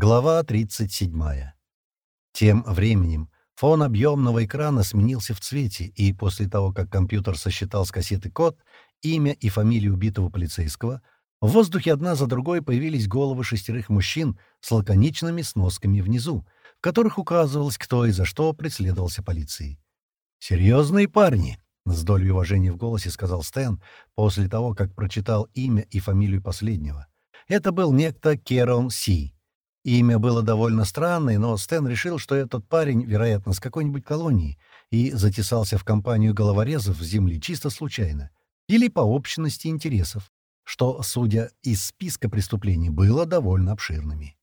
Глава 37. Тем временем фон объемного экрана сменился в цвете, и после того, как компьютер сосчитал с кассеты код, имя и фамилию убитого полицейского, в воздухе одна за другой появились головы шестерых мужчин с лаконичными сносками внизу, в которых указывалось, кто и за что преследовался полицией. «Серьезные парни», — с долей уважения в голосе сказал Стэн после того, как прочитал имя и фамилию последнего. Это был некто Керон Си. Имя было довольно странное, но Стэн решил, что этот парень, вероятно, с какой-нибудь колонии, и затесался в компанию головорезов в земли чисто случайно, или по общности интересов, что, судя из списка преступлений, было довольно обширными.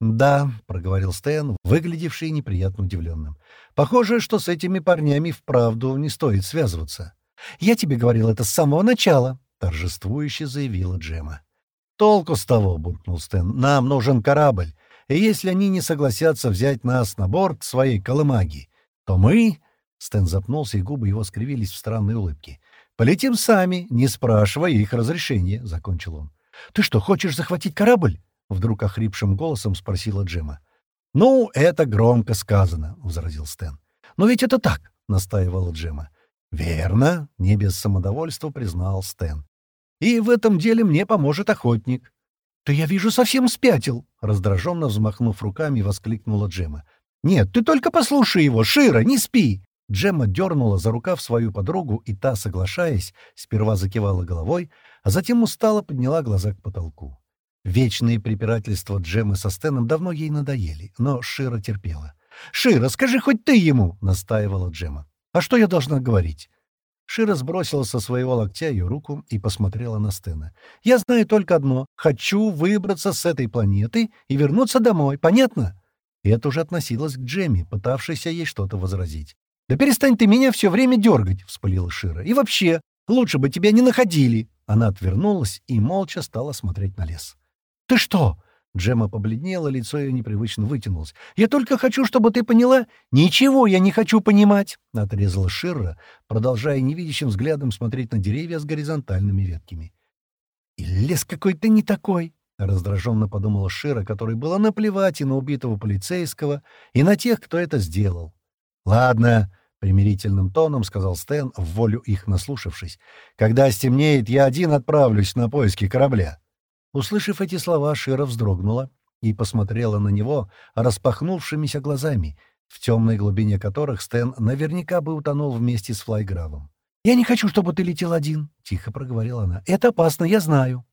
«Да», — проговорил Стэн, выглядевший неприятно удивленным. «Похоже, что с этими парнями вправду не стоит связываться». «Я тебе говорил это с самого начала», — торжествующе заявила Джема. «Толку с того», — буркнул Стэн. «Нам нужен корабль, и если они не согласятся взять нас на борт своей колымаги, то мы...» Стэн запнулся, и губы его скривились в странной улыбке. «Полетим сами, не спрашивая их разрешения», — закончил он. «Ты что, хочешь захватить корабль?» — вдруг охрипшим голосом спросила Джема. «Ну, это громко сказано», — возразил Стэн. «Но ведь это так», — настаивала Джема. «Верно», — не без самодовольства признал Стэн. И в этом деле мне поможет охотник». «Ты, я вижу, совсем спятил!» — раздраженно взмахнув руками, воскликнула Джема. «Нет, ты только послушай его, Шира, не спи!» Джемма дернула за рукав свою подругу, и та, соглашаясь, сперва закивала головой, а затем устало подняла глаза к потолку. Вечные препирательства Джеммы со Стеном давно ей надоели, но Шира терпела. «Шира, скажи хоть ты ему!» — настаивала Джемма. «А что я должна говорить?» Шира сбросила со своего локтя ее руку и посмотрела на Стена. «Я знаю только одно. Хочу выбраться с этой планеты и вернуться домой. Понятно?» Это уже относилось к Джемми, пытавшейся ей что-то возразить. «Да перестань ты меня все время дергать!» — вспылила Шира. «И вообще, лучше бы тебя не находили!» Она отвернулась и молча стала смотреть на лес. «Ты что?» Джема побледнела, лицо ее непривычно вытянулось. «Я только хочу, чтобы ты поняла...» «Ничего я не хочу понимать!» — отрезала Ширра, продолжая невидящим взглядом смотреть на деревья с горизонтальными ветками. «И лес какой-то не такой!» — раздраженно подумала Шира, которой было наплевать и на убитого полицейского, и на тех, кто это сделал. «Ладно», — примирительным тоном сказал Стэн, в волю их наслушавшись. «Когда стемнеет, я один отправлюсь на поиски корабля». Услышав эти слова, Шира вздрогнула и посмотрела на него распахнувшимися глазами, в темной глубине которых Стэн наверняка бы утонул вместе с Флайгравом. «Я не хочу, чтобы ты летел один», — тихо проговорила она. «Это опасно, я знаю».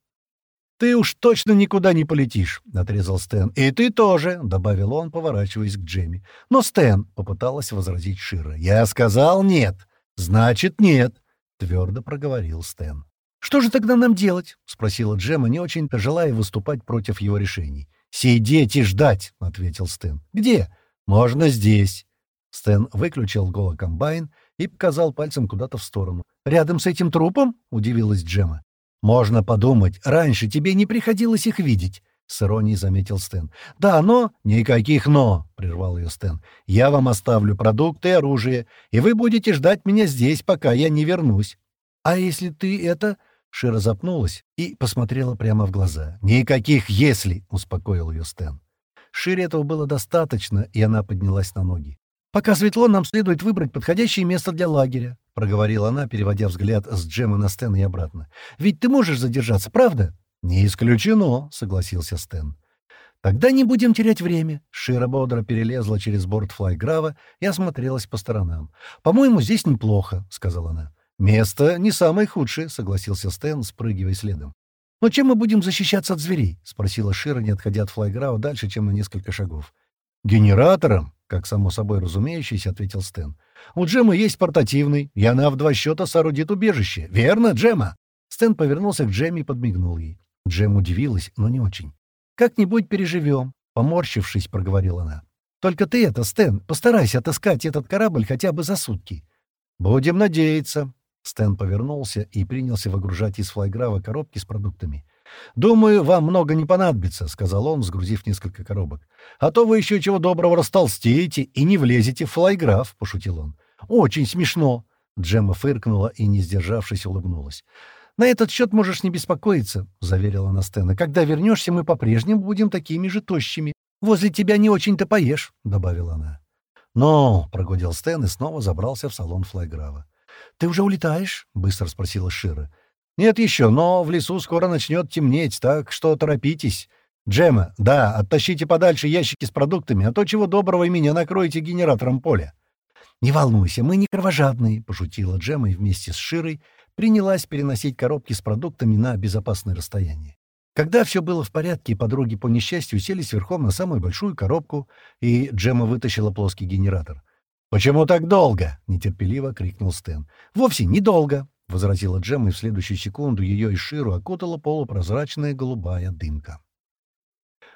«Ты уж точно никуда не полетишь», — отрезал Стэн. «И ты тоже», — добавил он, поворачиваясь к Джемми. «Но Стэн», — попыталась возразить Шира. «Я сказал нет». «Значит, нет», — твердо проговорил Стэн. «Что же тогда нам делать?» — спросила Джема, не очень-то желая выступать против его решений. «Сидеть и ждать», — ответил Стэн. «Где?» «Можно здесь». Стэн выключил голокомбайн и показал пальцем куда-то в сторону. «Рядом с этим трупом?» — удивилась Джема. «Можно подумать, раньше тебе не приходилось их видеть», — с иронией заметил Стэн. «Да, но...» «Никаких «но», — прервал ее Стэн. «Я вам оставлю продукты и оружие, и вы будете ждать меня здесь, пока я не вернусь». «А если ты это...» Шира запнулась и посмотрела прямо в глаза. «Никаких «если», — успокоил ее Стэн. Шире этого было достаточно, и она поднялась на ноги. «Пока светло, нам следует выбрать подходящее место для лагеря», — проговорила она, переводя взгляд с Джема на Стэна и обратно. «Ведь ты можешь задержаться, правда?» «Не исключено», — согласился Стэн. «Тогда не будем терять время». Шира бодро перелезла через борт флайграва и осмотрелась по сторонам. «По-моему, здесь неплохо», — сказала она. «Место не самое худшее», — согласился Стэн, спрыгивая следом. «Но чем мы будем защищаться от зверей?» — спросила Шира, не отходя от флайграва дальше, чем на несколько шагов. «Генератором», — как само собой разумеющийся, ответил Стэн. «У Джема есть портативный, и она в два счета соорудит убежище. Верно, Джема?» Стэн повернулся к Джемме и подмигнул ей. Джем удивилась, но не очень. «Как-нибудь переживем», — поморщившись, проговорила она. «Только ты это, Стэн, постарайся отыскать этот корабль хотя бы за сутки». «Будем надеяться», Стэн повернулся и принялся выгружать из флайграва коробки с продуктами. «Думаю, вам много не понадобится», — сказал он, сгрузив несколько коробок. «А то вы еще чего доброго растолстеете и не влезете в флайграф», — пошутил он. «Очень смешно», — Джемма фыркнула и, не сдержавшись, улыбнулась. «На этот счет можешь не беспокоиться», — заверила она Стэна. «Когда вернешься, мы по-прежнему будем такими же тощими». «Возле тебя не очень-то поешь», — добавила она. «Ну», — прогудел Стэн и снова забрался в салон флайграва. «Ты уже улетаешь?» — быстро спросила Шира. «Нет еще, но в лесу скоро начнет темнеть, так что торопитесь. Джема, да, оттащите подальше ящики с продуктами, а то чего доброго и меня накроете генератором поля». «Не волнуйся, мы не кровожадные», — пошутила Джема и вместе с Широй принялась переносить коробки с продуктами на безопасное расстояние. Когда все было в порядке, подруги по несчастью селись верхом на самую большую коробку, и Джема вытащила плоский генератор. «Почему так долго?» — нетерпеливо крикнул Стэн. «Вовсе недолго», — возразила Джема, и в следующую секунду ее и Ширу окутала полупрозрачная голубая дымка.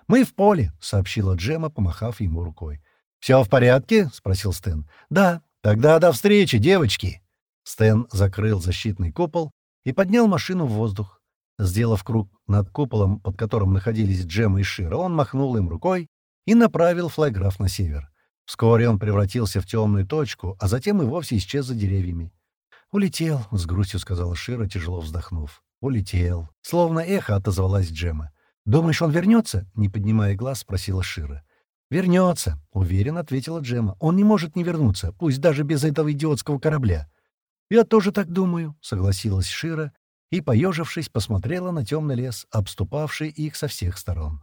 «Мы в поле», — сообщила Джема, помахав ему рукой. «Все в порядке?» — спросил Стэн. «Да. Тогда до встречи, девочки!» Стэн закрыл защитный купол и поднял машину в воздух. Сделав круг над куполом, под которым находились Джема и Шира, он махнул им рукой и направил флайграф на север. Вскоре он превратился в темную точку, а затем и вовсе исчез за деревьями. «Улетел», — с грустью сказала Шира, тяжело вздохнув. «Улетел». Словно эхо отозвалась Джема. «Думаешь, он вернется?» — не поднимая глаз, спросила Шира. «Вернется», — уверенно ответила Джема. «Он не может не вернуться, пусть даже без этого идиотского корабля». «Я тоже так думаю», — согласилась Шира и, поежившись, посмотрела на темный лес, обступавший их со всех сторон.